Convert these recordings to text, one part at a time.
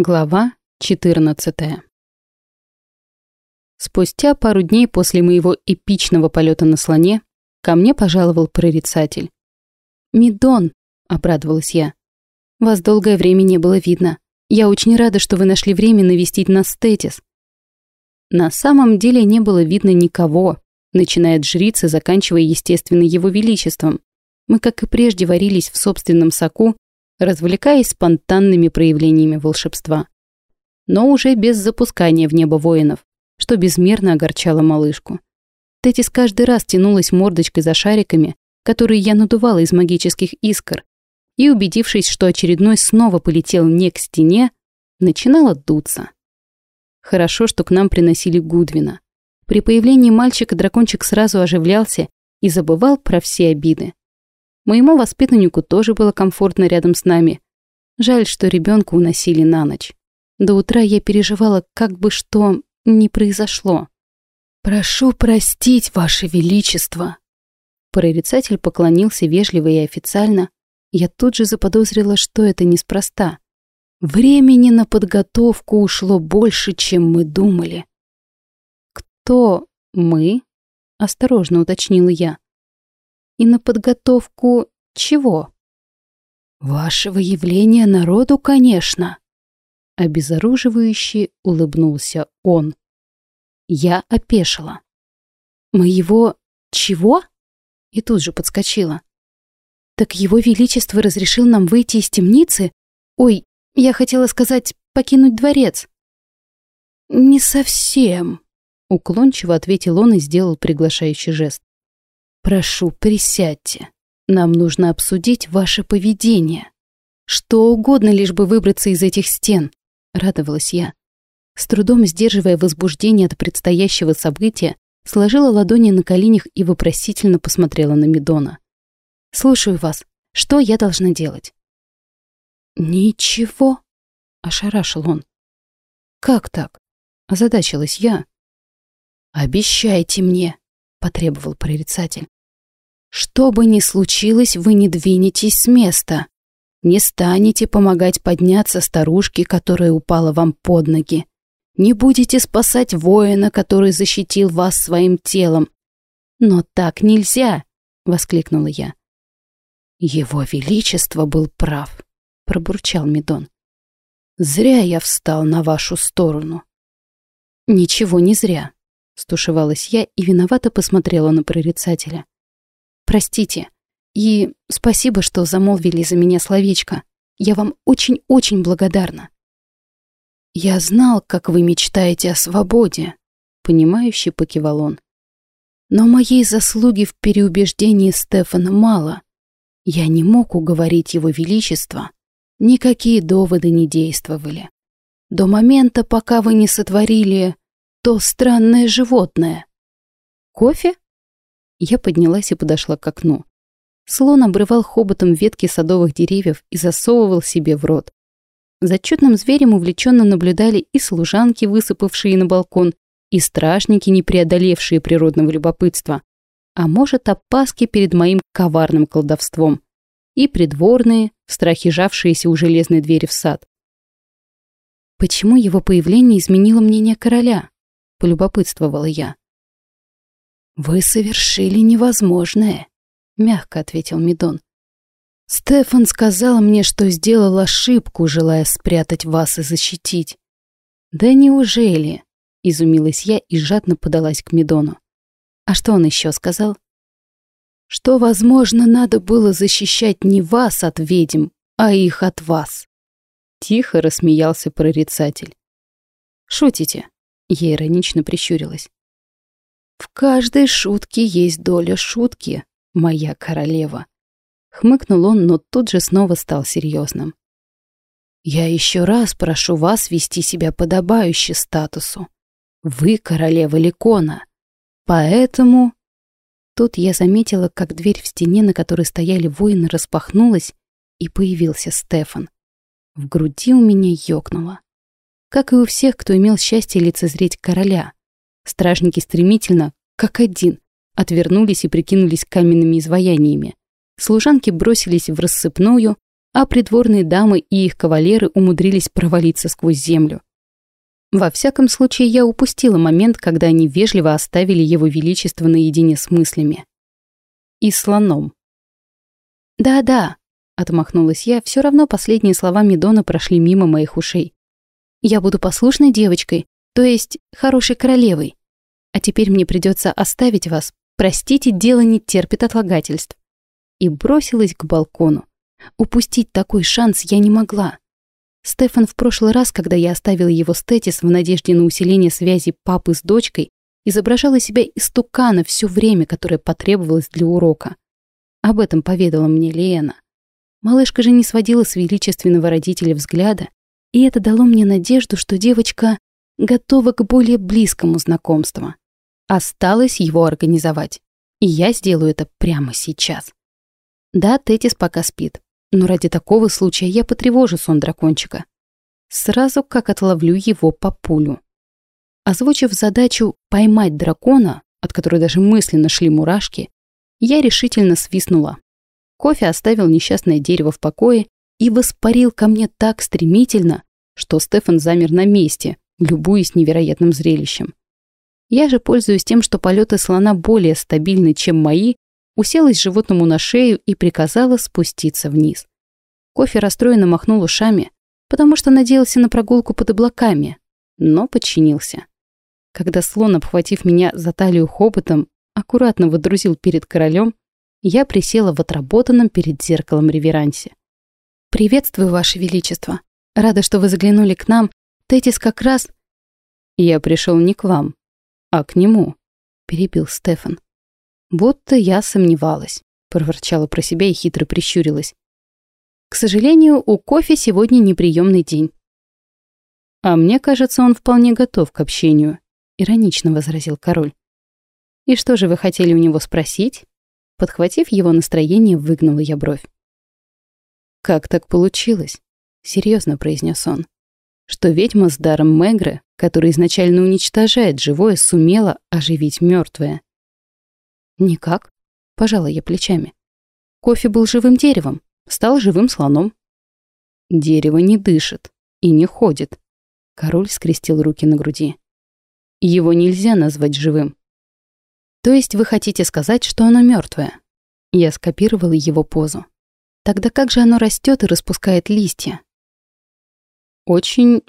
Глава 14 Спустя пару дней после моего эпичного полета на слоне ко мне пожаловал прорицатель. «Мидон», — обрадовалась я, — «вас долгое время не было видно. Я очень рада, что вы нашли время навестить нас Тетис». На самом деле не было видно никого, начиная от жрицы, заканчивая, естественно, его величеством. Мы, как и прежде, варились в собственном соку развлекаясь спонтанными проявлениями волшебства. Но уже без запускания в небо воинов, что безмерно огорчало малышку. Тетис каждый раз тянулась мордочкой за шариками, которые я надувала из магических искр, и, убедившись, что очередной снова полетел не к стене, начинала дуться. Хорошо, что к нам приносили Гудвина. При появлении мальчика дракончик сразу оживлялся и забывал про все обиды. Моему воспитаннику тоже было комфортно рядом с нами. Жаль, что ребенка уносили на ночь. До утра я переживала, как бы что ни произошло. «Прошу простить, Ваше Величество!» Прорицатель поклонился вежливо и официально. Я тут же заподозрила, что это неспроста. Времени на подготовку ушло больше, чем мы думали. «Кто мы?» — осторожно уточнила я. И на подготовку чего? Вашего явления народу, конечно. Обезоруживающе улыбнулся он. Я опешила. Моего чего? И тут же подскочила. Так его величество разрешил нам выйти из темницы? Ой, я хотела сказать, покинуть дворец. Не совсем, уклончиво ответил он и сделал приглашающий жест. «Прошу, присядьте. Нам нужно обсудить ваше поведение. Что угодно, лишь бы выбраться из этих стен», — радовалась я. С трудом сдерживая возбуждение от предстоящего события, сложила ладони на коленях и вопросительно посмотрела на Медона. «Слушаю вас. Что я должна делать?» «Ничего», — ошарашил он. «Как так?» — озадачилась я. «Обещайте мне», — потребовал прорицатель. «Что бы ни случилось, вы не двинетесь с места. Не станете помогать подняться старушке, которая упала вам под ноги. Не будете спасать воина, который защитил вас своим телом. Но так нельзя!» — воскликнула я. «Его Величество был прав», — пробурчал Медон. «Зря я встал на вашу сторону». «Ничего не зря», Стушевалась я и виновато посмотрела на прорицателя. «Простите. И спасибо, что замолвили за меня словечко. Я вам очень-очень благодарна». «Я знал, как вы мечтаете о свободе», — понимающе покивал он. «Но моей заслуги в переубеждении Стефана мало. Я не мог уговорить его величество. Никакие доводы не действовали. До момента, пока вы не сотворили то странное животное. Кофе? Я поднялась и подошла к окну. Слон обрывал хоботом ветки садовых деревьев и засовывал себе в рот. За чудным зверем увлеченно наблюдали и служанки, высыпавшие на балкон, и стражники, не преодолевшие природного любопытства, а может, опаски перед моим коварным колдовством, и придворные, в жавшиеся у железной двери в сад. Почему его появление изменило мнение короля? — полюбопытствовала я. «Вы совершили невозможное», — мягко ответил Мидон. «Стефан сказал мне, что сделал ошибку, желая спрятать вас и защитить». «Да неужели?» — изумилась я и жадно подалась к Мидону. «А что он еще сказал?» «Что, возможно, надо было защищать не вас от ведьм, а их от вас». Тихо рассмеялся прорицатель. «Шутите?» Я иронично прищурилась. «В каждой шутке есть доля шутки, моя королева». Хмыкнул он, но тут же снова стал серьезным. «Я еще раз прошу вас вести себя подобающе статусу. Вы королева Ликона. Поэтому...» Тут я заметила, как дверь в стене, на которой стояли воины, распахнулась, и появился Стефан. В груди у меня ёкнуло как и у всех, кто имел счастье лицезреть короля. Стражники стремительно, как один, отвернулись и прикинулись каменными изваяниями. Служанки бросились в рассыпную, а придворные дамы и их кавалеры умудрились провалиться сквозь землю. Во всяком случае, я упустила момент, когда они вежливо оставили его величество наедине с мыслями. И слоном. «Да-да», — отмахнулась я, все равно последние слова Медона прошли мимо моих ушей. «Я буду послушной девочкой, то есть хорошей королевой. А теперь мне придется оставить вас. Простите, дело не терпит отлагательств». И бросилась к балкону. Упустить такой шанс я не могла. Стефан в прошлый раз, когда я оставила его с Тетис в надежде на усиление связи папы с дочкой, изображала себя истукана все время, которое потребовалось для урока. Об этом поведала мне Лена. Малышка же не сводила с величественного родителя взгляда, и это дало мне надежду, что девочка готова к более близкому знакомству. Осталось его организовать, и я сделаю это прямо сейчас. Да, Тетис пока спит, но ради такого случая я потревожу сон дракончика. Сразу как отловлю его по пулю. Озвучив задачу поймать дракона, от которой даже мысленно шли мурашки, я решительно свистнула. Кофе оставил несчастное дерево в покое и воспарил ко мне так стремительно, что Стефан замер на месте, любуясь невероятным зрелищем. Я же, пользуясь тем, что полеты слона более стабильны, чем мои, уселась животному на шею и приказала спуститься вниз. Кофе расстроенно махнул ушами, потому что надеялся на прогулку под облаками, но подчинился. Когда слон, обхватив меня за талию хоботом, аккуратно водрузил перед королем, я присела в отработанном перед зеркалом реверансе. «Приветствую, Ваше Величество. Рада, что вы заглянули к нам. Тетис как раз...» «Я пришел не к вам, а к нему», — перебил Стефан. Будто я сомневалась, проворчала про себя и хитро прищурилась. К сожалению, у кофе сегодня неприемный день. А мне кажется, он вполне готов к общению, иронично возразил король. И что же вы хотели у него спросить? Подхватив его настроение, выгнула я бровь. Как так получилось? серьезно произнес он. Что ведьма с даром Мегры, который изначально уничтожает живое, сумела оживить мертвое. «Никак», — пожала я плечами. «Кофе был живым деревом, стал живым слоном». «Дерево не дышит и не ходит», — король скрестил руки на груди. «Его нельзя назвать живым». «То есть вы хотите сказать, что оно мертвое? Я скопировала его позу. «Тогда как же оно растет и распускает листья?» «Очень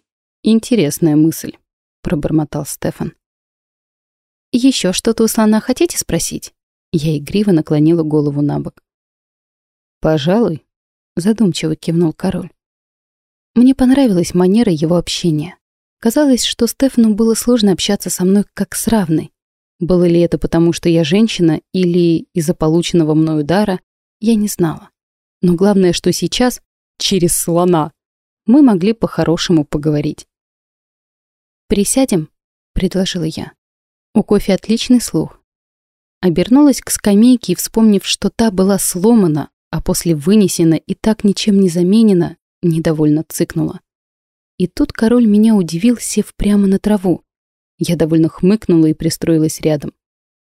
интересная мысль», — пробормотал Стефан. Еще что-то у слона хотите спросить?» Я игриво наклонила голову на бок. «Пожалуй», — задумчиво кивнул король. Мне понравилась манера его общения. Казалось, что Стефану было сложно общаться со мной как с равной. Было ли это потому, что я женщина, или из-за полученного мной удара, я не знала. Но главное, что сейчас, через слона, мы могли по-хорошему поговорить. «Присядем?» — предложила я. У кофе отличный слух. Обернулась к скамейке и, вспомнив, что та была сломана, а после вынесена и так ничем не заменена, недовольно цыкнула. И тут король меня удивил, сев прямо на траву. Я довольно хмыкнула и пристроилась рядом.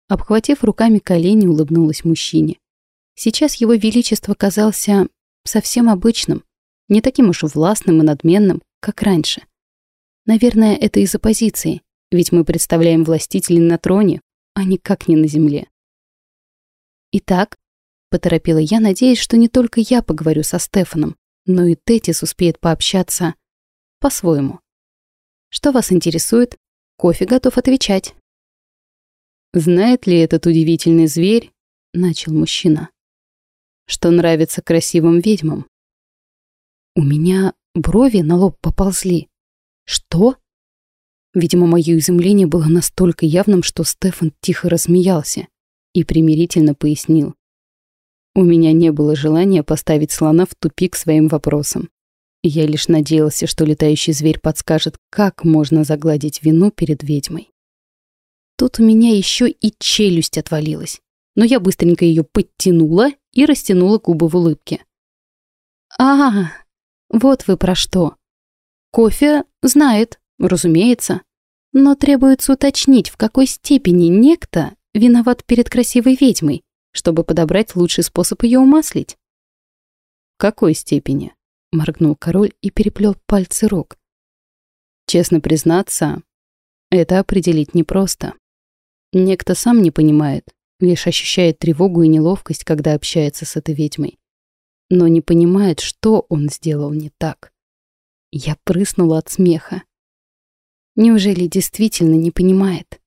Обхватив руками колени, улыбнулась мужчине. Сейчас его величество казался совсем обычным, не таким уж властным и надменным, как раньше. Наверное, это из-за позиции, ведь мы представляем властителей на троне, а никак не на земле. «Итак», — поторопила я, надеясь, что не только я поговорю со Стефаном, но и Тетис успеет пообщаться по-своему. «Что вас интересует? Кофе готов отвечать». «Знает ли этот удивительный зверь, — начал мужчина, — что нравится красивым ведьмам?» У меня брови на лоб поползли. «Что?» Видимо, мое изумление было настолько явным, что Стефан тихо рассмеялся и примирительно пояснил. У меня не было желания поставить слона в тупик своим вопросом. Я лишь надеялся, что летающий зверь подскажет, как можно загладить вину перед ведьмой. Тут у меня еще и челюсть отвалилась, но я быстренько ее подтянула и растянула губы в улыбке. «А, вот вы про что. Кофе знает, Разумеется. Но требуется уточнить, в какой степени некто виноват перед красивой ведьмой, чтобы подобрать лучший способ ее умаслить. какой степени?» — моргнул король и переплел пальцы рук. «Честно признаться, это определить непросто. Некто сам не понимает, лишь ощущает тревогу и неловкость, когда общается с этой ведьмой. Но не понимает, что он сделал не так. Я прыснула от смеха. Неужели действительно не понимает?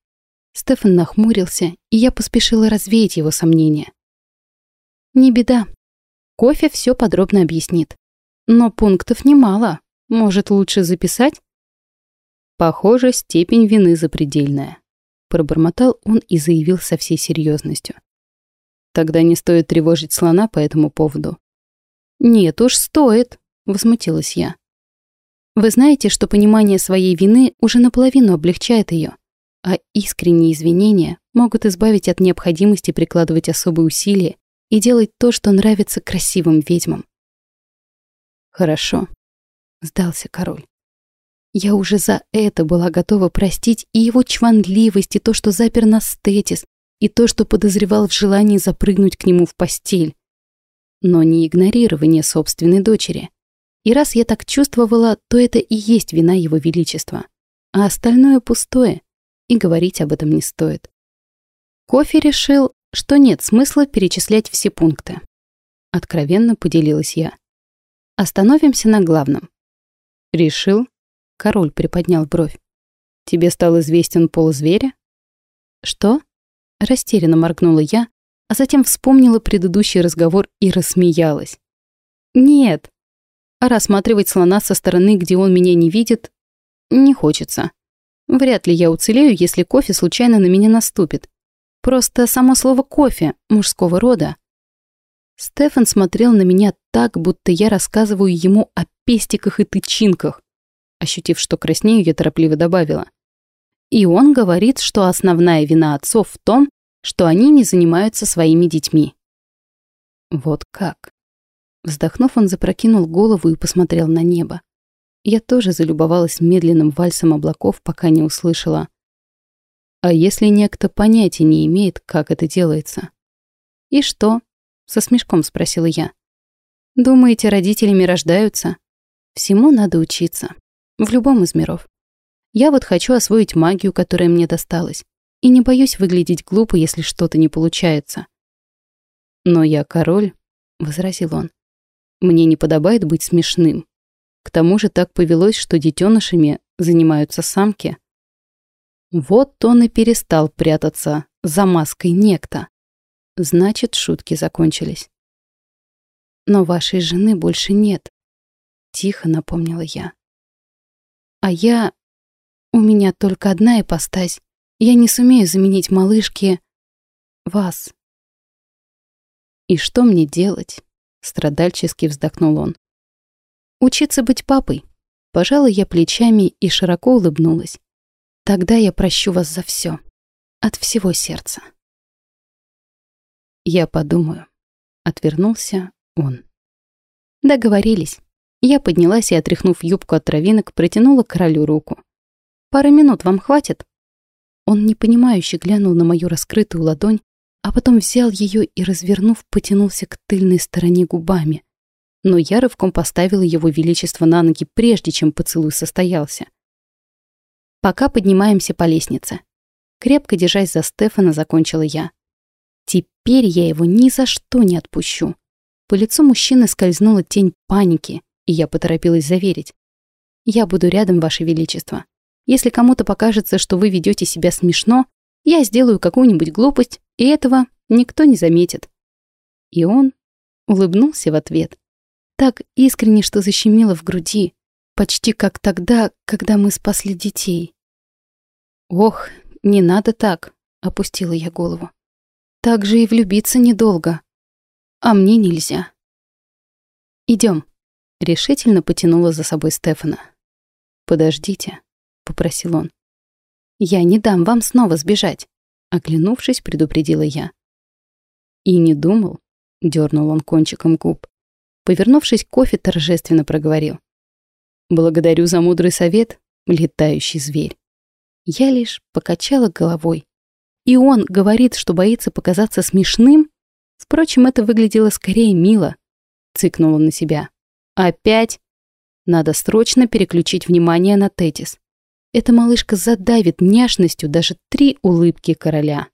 Стефан нахмурился, и я поспешила развеять его сомнения. Не беда. Кофе все подробно объяснит. Но пунктов немало. Может, лучше записать? Похоже, степень вины запредельная. Пробормотал он и заявил со всей серьезностью. Тогда не стоит тревожить слона по этому поводу. Нет уж, стоит, возмутилась я. Вы знаете, что понимание своей вины уже наполовину облегчает ее, а искренние извинения могут избавить от необходимости прикладывать особые усилия и делать то, что нравится красивым ведьмам. Хорошо, сдался король. Я уже за это была готова простить и его чванливость, и то, что запер нас Тетис, и то, что подозревал в желании запрыгнуть к нему в постель. Но не игнорирование собственной дочери. И раз я так чувствовала, то это и есть вина его величества. А остальное пустое, и говорить об этом не стоит. Кофе решил, что нет смысла перечислять все пункты. Откровенно поделилась я. Остановимся на главном. Решил, Король приподнял бровь. «Тебе стал известен пол зверя?» «Что?» Растерянно моргнула я, а затем вспомнила предыдущий разговор и рассмеялась. «Нет. А рассматривать слона со стороны, где он меня не видит, не хочется. Вряд ли я уцелею, если кофе случайно на меня наступит. Просто само слово «кофе» мужского рода. Стефан смотрел на меня так, будто я рассказываю ему о пестиках и тычинках. Ощутив, что краснею, я торопливо добавила. И он говорит, что основная вина отцов в том, что они не занимаются своими детьми. Вот как. Вздохнув, он запрокинул голову и посмотрел на небо. Я тоже залюбовалась медленным вальсом облаков, пока не услышала. А если некто понятия не имеет, как это делается? И что? Со смешком спросила я. Думаете, родителями рождаются? Всему надо учиться. В любом из миров. Я вот хочу освоить магию, которая мне досталась. И не боюсь выглядеть глупо, если что-то не получается. «Но я король», — возразил он. «Мне не подобает быть смешным. К тому же так повелось, что детенышами занимаются самки». Вот он и перестал прятаться за маской некто. Значит, шутки закончились. «Но вашей жены больше нет», — тихо напомнила я. А я... У меня только одна ипостась. Я не сумею заменить малышке... вас. И что мне делать? Страдальчески вздохнул он. Учиться быть папой. Пожалуй, я плечами и широко улыбнулась. Тогда я прощу вас за все. От всего сердца. Я подумаю. Отвернулся он. Договорились. Я поднялась и, отряхнув юбку от травинок, протянула королю руку. «Пары минут вам хватит?» Он непонимающе глянул на мою раскрытую ладонь, а потом взял ее и, развернув, потянулся к тыльной стороне губами. Но я рывком поставила его величество на ноги, прежде чем поцелуй состоялся. Пока поднимаемся по лестнице. Крепко держась за Стефана, закончила я. Теперь я его ни за что не отпущу. По лицу мужчины скользнула тень паники, и я поторопилась заверить. «Я буду рядом, Ваше Величество. Если кому-то покажется, что вы ведете себя смешно, я сделаю какую-нибудь глупость, и этого никто не заметит». И он улыбнулся в ответ. Так искренне, что защемило в груди, почти как тогда, когда мы спасли детей. «Ох, не надо так», — опустила я голову. «Так же и влюбиться недолго. А мне нельзя». Идем. Решительно потянула за собой Стефана. «Подождите», — попросил он. «Я не дам вам снова сбежать», — оглянувшись, предупредила я. «И не думал», — дернул он кончиком губ. Повернувшись кофе, торжественно проговорил. «Благодарю за мудрый совет, летающий зверь». Я лишь покачала головой. И он говорит, что боится показаться смешным? Впрочем, это выглядело скорее мило. цыкнула на себя. «Опять?» Надо срочно переключить внимание на Тетис. Эта малышка задавит няшностью даже три улыбки короля.